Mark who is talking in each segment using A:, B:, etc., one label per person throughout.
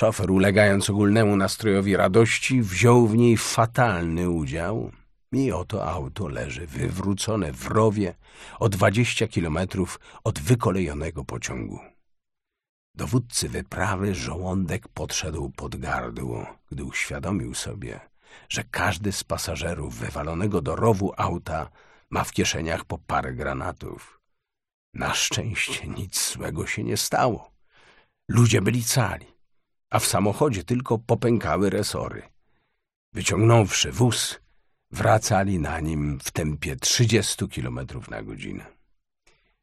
A: Szofer, ulegając ogólnemu nastrojowi radości, wziął w niej fatalny udział i oto auto leży wywrócone w rowie o dwadzieścia kilometrów od wykolejonego pociągu. Dowódcy wyprawy żołądek podszedł pod gardło, gdy uświadomił sobie, że każdy z pasażerów wywalonego do rowu auta ma w kieszeniach po parę granatów. Na szczęście nic złego się nie stało. Ludzie byli cali, a w samochodzie tylko popękały resory. Wyciągnąwszy wóz, wracali na nim w tempie 30 kilometrów na godzinę.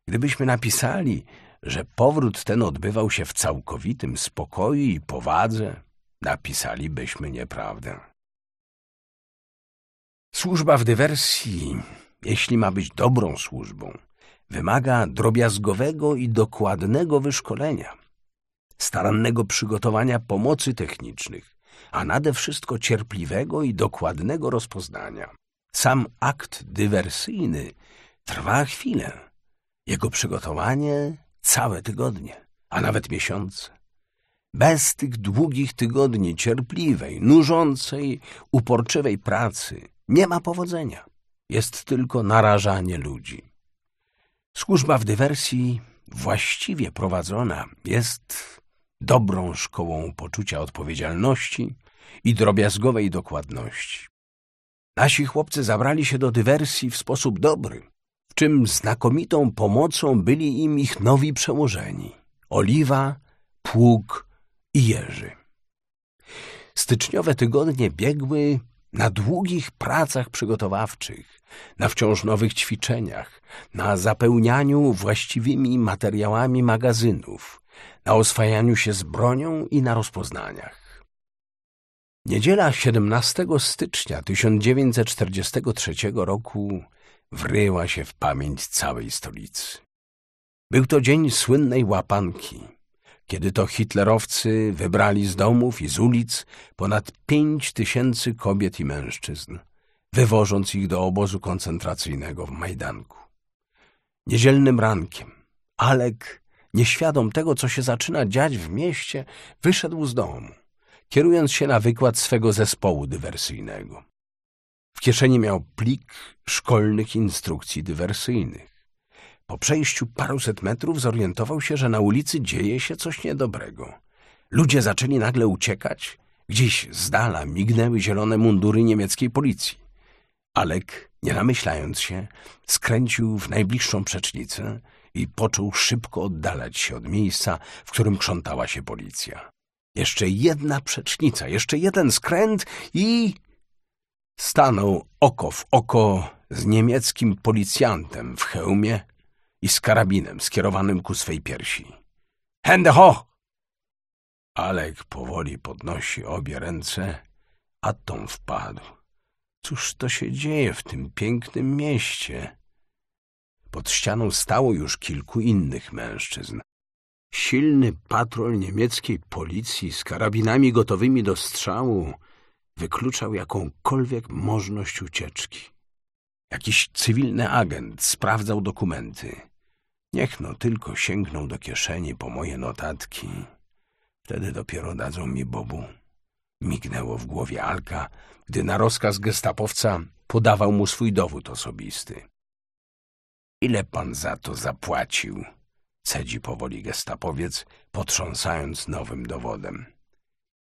A: Gdybyśmy napisali, że powrót ten odbywał się w całkowitym spokoju i powadze, napisalibyśmy nieprawdę. Służba w dywersji, jeśli ma być dobrą służbą, wymaga drobiazgowego i dokładnego wyszkolenia, starannego przygotowania pomocy technicznych, a nade wszystko cierpliwego i dokładnego rozpoznania. Sam akt dywersyjny trwa chwilę. Jego przygotowanie całe tygodnie, a nawet miesiące. Bez tych długich tygodni cierpliwej, nużącej, uporczywej pracy nie ma powodzenia. Jest tylko narażanie ludzi. Służba w dywersji właściwie prowadzona jest dobrą szkołą poczucia odpowiedzialności i drobiazgowej dokładności. Nasi chłopcy zabrali się do dywersji w sposób dobry, w czym znakomitą pomocą byli im ich nowi przełożeni – Oliwa, Pług i Jerzy. Styczniowe tygodnie biegły na długich pracach przygotowawczych, na wciąż nowych ćwiczeniach, na zapełnianiu właściwymi materiałami magazynów, na oswajaniu się z bronią i na rozpoznaniach. Niedziela 17 stycznia 1943 roku wryła się w pamięć całej stolicy. Był to dzień słynnej łapanki, kiedy to hitlerowcy wybrali z domów i z ulic ponad pięć tysięcy kobiet i mężczyzn, wywożąc ich do obozu koncentracyjnego w Majdanku. Niedzielnym rankiem Alek, nieświadom tego, co się zaczyna dziać w mieście, wyszedł z domu, kierując się na wykład swego zespołu dywersyjnego. W kieszeni miał plik szkolnych instrukcji dywersyjnych. Po przejściu paruset metrów zorientował się, że na ulicy dzieje się coś niedobrego. Ludzie zaczęli nagle uciekać. Gdzieś z dala mignęły zielone mundury niemieckiej policji. Alek, nie namyślając się, skręcił w najbliższą przecznicę i począł szybko oddalać się od miejsca, w którym krzątała się policja. Jeszcze jedna przecznica, jeszcze jeden skręt i... Stanął oko w oko z niemieckim policjantem w hełmie i z karabinem skierowanym ku swej piersi. Hände hoch! Alek powoli podnosi obie ręce, a Tom wpadł. Cóż to się dzieje w tym pięknym mieście? Pod ścianą stało już kilku innych mężczyzn. Silny patrol niemieckiej policji z karabinami gotowymi do strzału wykluczał jakąkolwiek możliwość ucieczki. Jakiś cywilny agent sprawdzał dokumenty. Niech no tylko sięgną do kieszeni po moje notatki. Wtedy dopiero dadzą mi Bobu. Mignęło w głowie Alka, gdy na rozkaz gestapowca podawał mu swój dowód osobisty. Ile pan za to zapłacił? Cedzi powoli gestapowiec, potrząsając nowym dowodem.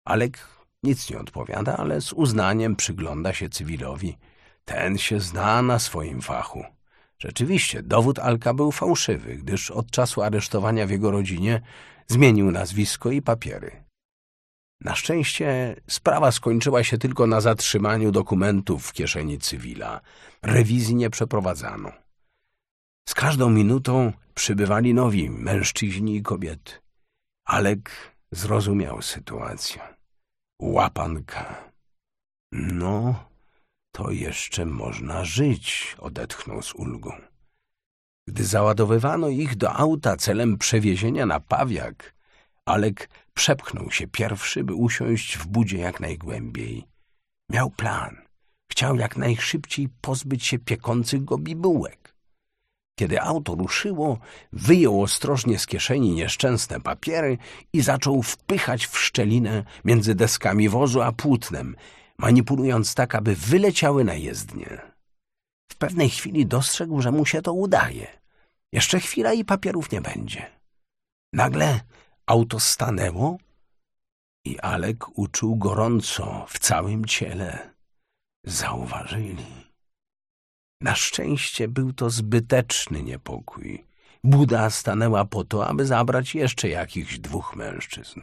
A: Alek nic nie odpowiada, ale z uznaniem przygląda się cywilowi. Ten się zna na swoim fachu. Rzeczywiście, dowód Alka był fałszywy, gdyż od czasu aresztowania w jego rodzinie zmienił nazwisko i papiery. Na szczęście sprawa skończyła się tylko na zatrzymaniu dokumentów w kieszeni cywila. Rewizji nie przeprowadzano. Z każdą minutą przybywali nowi mężczyźni i kobiety. Alek zrozumiał sytuację. Łapanka. No, to jeszcze można żyć, odetchnął z ulgą. Gdy załadowywano ich do auta celem przewiezienia na pawiak, Alek przepchnął się pierwszy, by usiąść w budzie jak najgłębiej. Miał plan. Chciał jak najszybciej pozbyć się piekących go bibułek. Kiedy auto ruszyło, wyjął ostrożnie z kieszeni nieszczęsne papiery i zaczął wpychać w szczelinę między deskami wozu a płótnem, manipulując tak, aby wyleciały na jezdnię. W pewnej chwili dostrzegł, że mu się to udaje. Jeszcze chwila i papierów nie będzie. Nagle auto stanęło i Alek uczuł gorąco w całym ciele. Zauważyli. Na szczęście był to zbyteczny niepokój. Buda stanęła po to, aby zabrać jeszcze jakichś dwóch mężczyzn.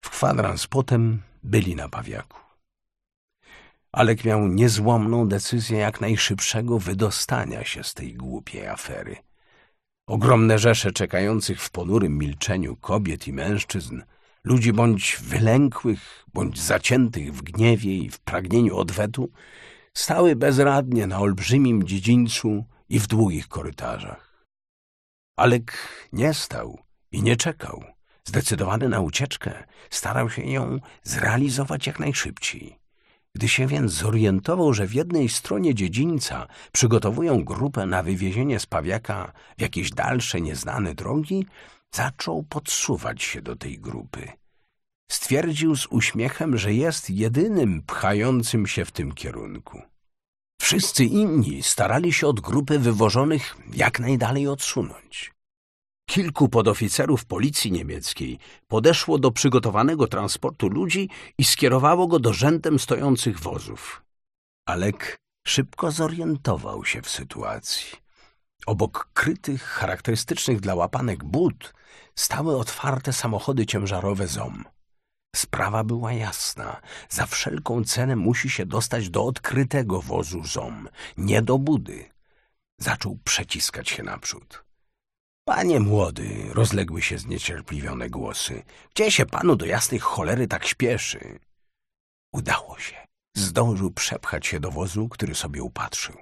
A: W kwadrans potem byli na pawiaku. Alek miał niezłomną decyzję jak najszybszego wydostania się z tej głupiej afery. Ogromne rzesze czekających w ponurym milczeniu kobiet i mężczyzn, ludzi bądź wylękłych, bądź zaciętych w gniewie i w pragnieniu odwetu, stały bezradnie na olbrzymim dziedzińcu i w długich korytarzach. Alek nie stał i nie czekał. Zdecydowany na ucieczkę, starał się ją zrealizować jak najszybciej. Gdy się więc zorientował, że w jednej stronie dziedzińca przygotowują grupę na wywiezienie z pawiaka w jakieś dalsze, nieznane drogi, zaczął podsuwać się do tej grupy. Stwierdził z uśmiechem, że jest jedynym pchającym się w tym kierunku. Wszyscy inni starali się od grupy wywożonych jak najdalej odsunąć. Kilku podoficerów policji niemieckiej podeszło do przygotowanego transportu ludzi i skierowało go do rzędem stojących wozów. Alek szybko zorientował się w sytuacji. Obok krytych, charakterystycznych dla łapanek bud stały otwarte samochody ciężarowe ZOM. Sprawa była jasna. Za wszelką cenę musi się dostać do odkrytego wozu ZOM, nie do budy. Zaczął przeciskać się naprzód. Panie młody, rozległy się zniecierpliwione głosy. Gdzie się panu do jasnej cholery tak śpieszy? Udało się. Zdążył przepchać się do wozu, który sobie upatrzył.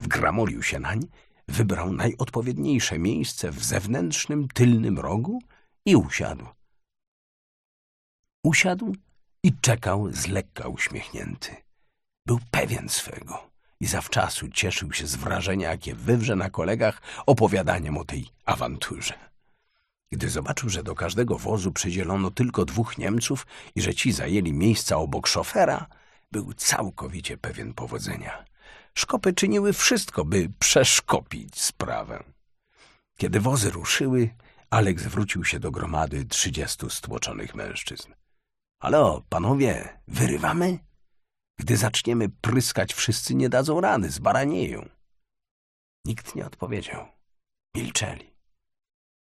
A: Wgramolił się nań, wybrał najodpowiedniejsze miejsce w zewnętrznym, tylnym rogu i usiadł. Usiadł i czekał z lekka uśmiechnięty. Był pewien swego i zawczasu cieszył się z wrażenia, jakie wywrze na kolegach opowiadaniem o tej awanturze. Gdy zobaczył, że do każdego wozu przydzielono tylko dwóch Niemców i że ci zajęli miejsca obok szofera, był całkowicie pewien powodzenia. Szkopy czyniły wszystko, by przeszkopić sprawę. Kiedy wozy ruszyły, Alek zwrócił się do gromady trzydziestu stłoczonych mężczyzn. Halo, panowie, wyrywamy? Gdy zaczniemy pryskać, wszyscy nie dadzą rany, zbaranieją. Nikt nie odpowiedział. Milczeli.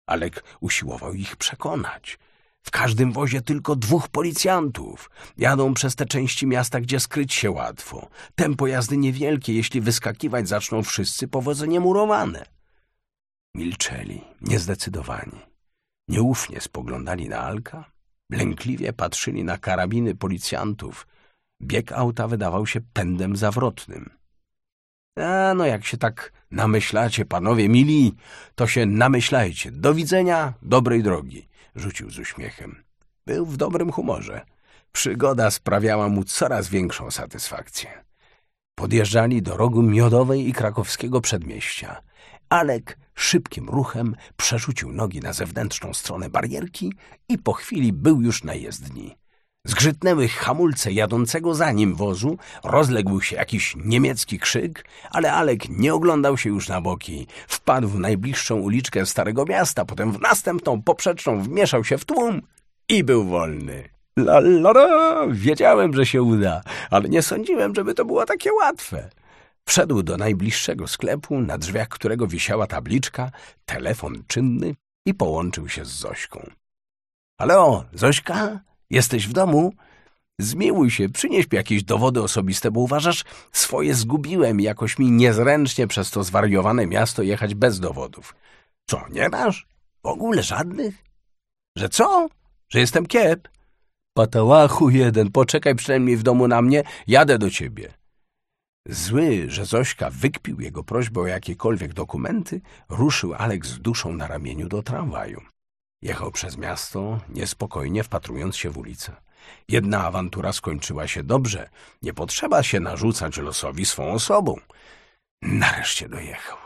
A: Alek usiłował ich przekonać. W każdym wozie tylko dwóch policjantów. Jadą przez te części miasta, gdzie skryć się łatwo. Tempo jazdy niewielkie, jeśli wyskakiwać zaczną wszyscy, powodzenie murowane. Milczeli, niezdecydowani. Nieufnie spoglądali na Alka, Lękliwie patrzyli na karabiny policjantów. Bieg auta wydawał się pędem zawrotnym. A no jak się tak namyślacie, panowie mili, to się namyślajcie. Do widzenia, dobrej drogi, rzucił z uśmiechem. Był w dobrym humorze. Przygoda sprawiała mu coraz większą satysfakcję. Podjeżdżali do rogu Miodowej i krakowskiego przedmieścia. Alek szybkim ruchem przerzucił nogi na zewnętrzną stronę barierki i po chwili był już na jezdni. Zgrzytnęły hamulce jadącego za nim wozu, rozległ się jakiś niemiecki krzyk, ale Alek nie oglądał się już na boki. Wpadł w najbliższą uliczkę Starego Miasta, potem w następną poprzeczną wmieszał się w tłum i był wolny. La, la, la, wiedziałem, że się uda, ale nie sądziłem, żeby to było takie łatwe. Wszedł do najbliższego sklepu, na drzwiach którego wisiała tabliczka, telefon czynny i połączył się z Zośką. — Halo, Zośka? Jesteś w domu? Zmiłuj się, przynieś mi jakieś dowody osobiste, bo uważasz, swoje zgubiłem i jakoś mi niezręcznie przez to zwariowane miasto jechać bez dowodów. Co, nie masz? W ogóle żadnych? Że co? Że jestem kiep? Patałachu jeden, poczekaj przynajmniej w domu na mnie, jadę do ciebie. Zły, że Zośka wykpił jego prośbę o jakiekolwiek dokumenty, ruszył Alek z duszą na ramieniu do tramwaju. Jechał przez miasto, niespokojnie wpatrując się w ulicę. Jedna awantura skończyła się dobrze. Nie potrzeba się narzucać losowi swą osobą. Nareszcie dojechał.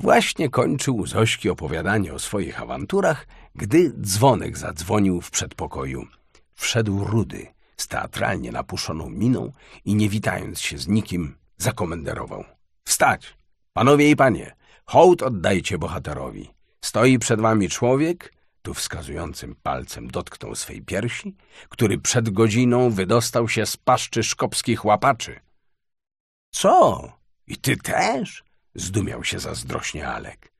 A: Właśnie kończył Zośki opowiadanie o swoich awanturach, gdy dzwonek zadzwonił w przedpokoju. Wszedł Rudy z teatralnie napuszoną miną i nie witając się z nikim, zakomenderował. Wstać! Panowie i panie, hołd oddajcie bohaterowi. Stoi przed wami człowiek, tu wskazującym palcem dotknął swej piersi, który przed godziną wydostał się z paszczy szkopskich łapaczy. Co? I ty też? Zdumiał się zazdrośnie Alek.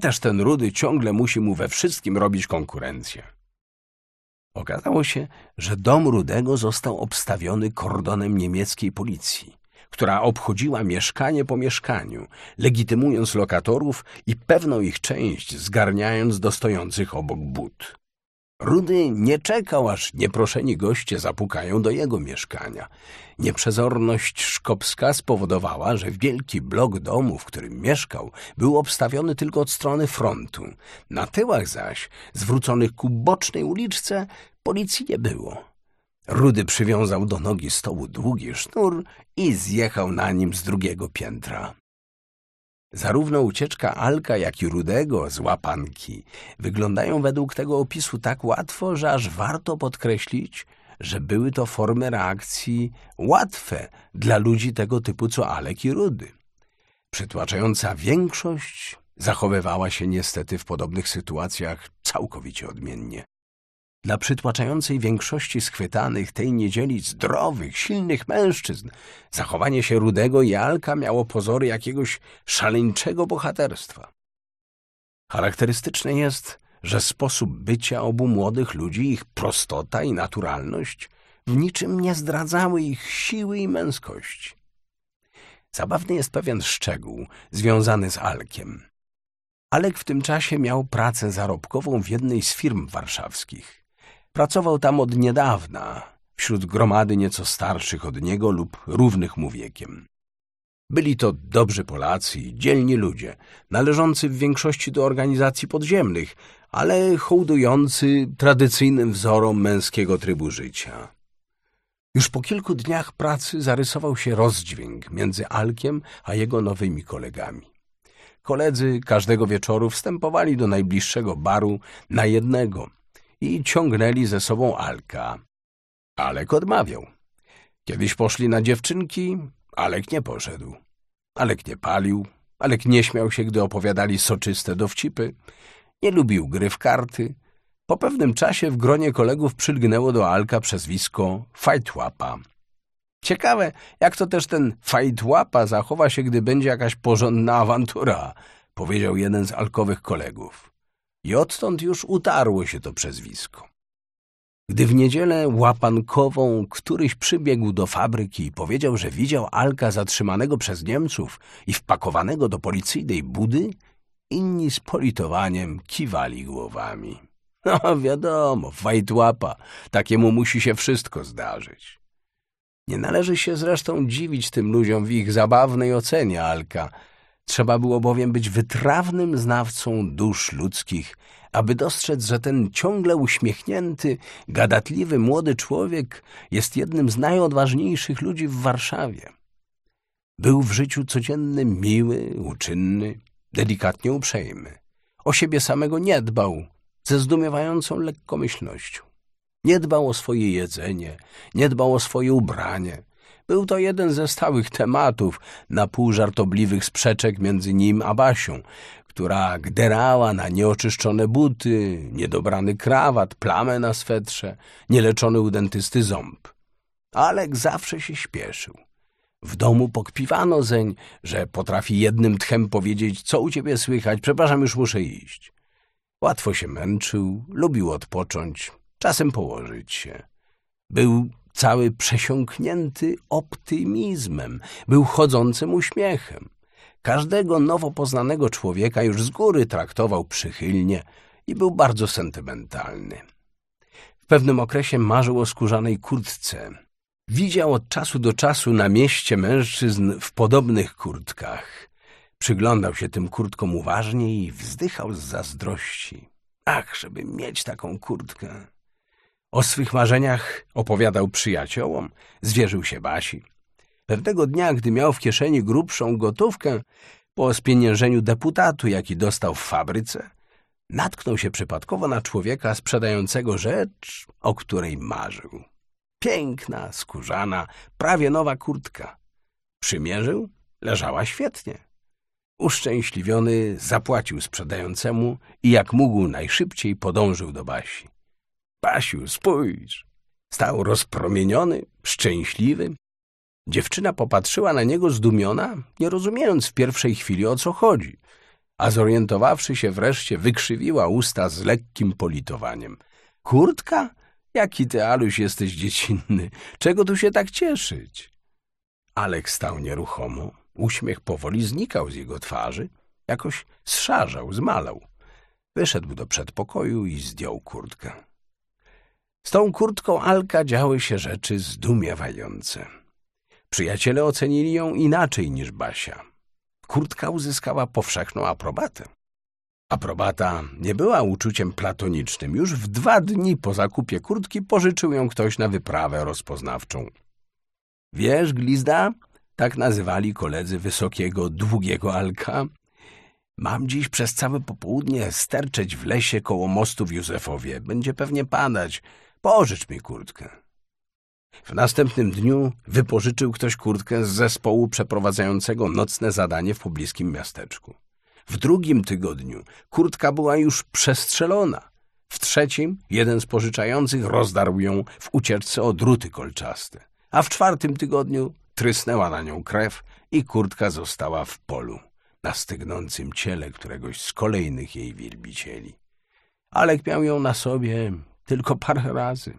A: Też ten Rudy ciągle musi mu we wszystkim robić konkurencję. Okazało się, że dom Rudego został obstawiony kordonem niemieckiej policji, która obchodziła mieszkanie po mieszkaniu, legitymując lokatorów i pewną ich część zgarniając do stojących obok but. Rudy nie czekał, aż nieproszeni goście zapukają do jego mieszkania. Nieprzezorność szkopska spowodowała, że wielki blok domu, w którym mieszkał, był obstawiony tylko od strony frontu. Na tyłach zaś, zwróconych ku bocznej uliczce, policji nie było. Rudy przywiązał do nogi stołu długi sznur i zjechał na nim z drugiego piętra. Zarówno ucieczka Alka, jak i Rudego z łapanki wyglądają według tego opisu tak łatwo, że aż warto podkreślić, że były to formy reakcji łatwe dla ludzi tego typu co Alek i Rudy. Przytłaczająca większość zachowywała się niestety w podobnych sytuacjach całkowicie odmiennie. Dla przytłaczającej większości schwytanych tej niedzieli zdrowych, silnych mężczyzn zachowanie się Rudego i Alka miało pozory jakiegoś szaleńczego bohaterstwa. Charakterystyczne jest, że sposób bycia obu młodych ludzi, ich prostota i naturalność w niczym nie zdradzały ich siły i męskości. Zabawny jest pewien szczegół związany z Alkiem. Alek w tym czasie miał pracę zarobkową w jednej z firm warszawskich. Pracował tam od niedawna, wśród gromady nieco starszych od niego lub równych mu wiekiem. Byli to dobrzy Polacy dzielni ludzie, należący w większości do organizacji podziemnych, ale hołdujący tradycyjnym wzorom męskiego trybu życia. Już po kilku dniach pracy zarysował się rozdźwięk między Alkiem a jego nowymi kolegami. Koledzy każdego wieczoru wstępowali do najbliższego baru na jednego i ciągnęli ze sobą Alka. Alek odmawiał. Kiedyś poszli na dziewczynki, Alek nie poszedł. Alek nie palił, Alek nie śmiał się, gdy opowiadali soczyste dowcipy, nie lubił gry w karty. Po pewnym czasie w gronie kolegów przylgnęło do Alka przezwisko Fajtłapa. Ciekawe, jak to też ten Fajtłapa zachowa się, gdy będzie jakaś porządna awantura, powiedział jeden z Alkowych kolegów i odtąd już utarło się to przezwisko. Gdy w niedzielę łapankową któryś przybiegł do fabryki i powiedział, że widział Alka zatrzymanego przez Niemców i wpakowanego do policyjnej budy, inni z politowaniem kiwali głowami. No wiadomo, fajtłapa, takiemu musi się wszystko zdarzyć. Nie należy się zresztą dziwić tym ludziom w ich zabawnej ocenie Alka, Trzeba było bowiem być wytrawnym znawcą dusz ludzkich, aby dostrzec, że ten ciągle uśmiechnięty, gadatliwy młody człowiek jest jednym z najodważniejszych ludzi w Warszawie. Był w życiu codziennym miły, uczynny, delikatnie uprzejmy. O siebie samego nie dbał, ze zdumiewającą lekkomyślnością. Nie dbał o swoje jedzenie, nie dbał o swoje ubranie, był to jeden ze stałych tematów na pół żartobliwych sprzeczek między nim a Basią, która gderała na nieoczyszczone buty, niedobrany krawat, plamę na swetrze, nieleczony u dentysty ząb. Alek zawsze się śpieszył. W domu pokpiwano zeń, że potrafi jednym tchem powiedzieć, co u ciebie słychać, przepraszam, już muszę iść. Łatwo się męczył, lubił odpocząć, czasem położyć się. Był cały przesiąknięty optymizmem, był chodzącym uśmiechem. Każdego nowo poznanego człowieka już z góry traktował przychylnie i był bardzo sentymentalny. W pewnym okresie marzył o skórzanej kurtce. Widział od czasu do czasu na mieście mężczyzn w podobnych kurtkach. Przyglądał się tym kurtkom uważnie i wzdychał z zazdrości. Ach, żeby mieć taką kurtkę! O swych marzeniach opowiadał przyjaciołom, zwierzył się Basi. Pewnego dnia, gdy miał w kieszeni grubszą gotówkę, Po spieniężeniu deputatu, jaki dostał w fabryce, natknął się przypadkowo na człowieka sprzedającego rzecz, o której marzył. Piękna, skórzana, prawie nowa kurtka. Przymierzył, leżała świetnie. Uszczęśliwiony zapłacił sprzedającemu i jak mógł najszybciej podążył do Basi. Basiu, spójrz! Stał rozpromieniony, szczęśliwy. Dziewczyna popatrzyła na niego zdumiona, nie rozumiejąc w pierwszej chwili o co chodzi, a zorientowawszy się wreszcie wykrzywiła usta z lekkim politowaniem. Kurtka? Jaki ty, Aluś, jesteś dziecinny. Czego tu się tak cieszyć? Alek stał nieruchomo. Uśmiech powoli znikał z jego twarzy. Jakoś zszarzał, zmalał. Wyszedł do przedpokoju i zdjął kurtkę. Z tą kurtką Alka działy się rzeczy zdumiewające. Przyjaciele ocenili ją inaczej niż Basia. Kurtka uzyskała powszechną aprobatę. Aprobata nie była uczuciem platonicznym. Już w dwa dni po zakupie kurtki pożyczył ją ktoś na wyprawę rozpoznawczą. Wiesz, Glizda, tak nazywali koledzy wysokiego, długiego Alka. Mam dziś przez całe popołudnie sterczeć w lesie koło mostu w Józefowie. Będzie pewnie padać. Pożycz mi kurtkę. W następnym dniu wypożyczył ktoś kurtkę z zespołu przeprowadzającego nocne zadanie w pobliskim miasteczku. W drugim tygodniu kurtka była już przestrzelona. W trzecim jeden z pożyczających rozdarł ją w ucieczce o druty kolczaste. A w czwartym tygodniu trysnęła na nią krew i kurtka została w polu, na stygnącym ciele któregoś z kolejnych jej wielbicieli. Alek miał ją na sobie tylko parę razy.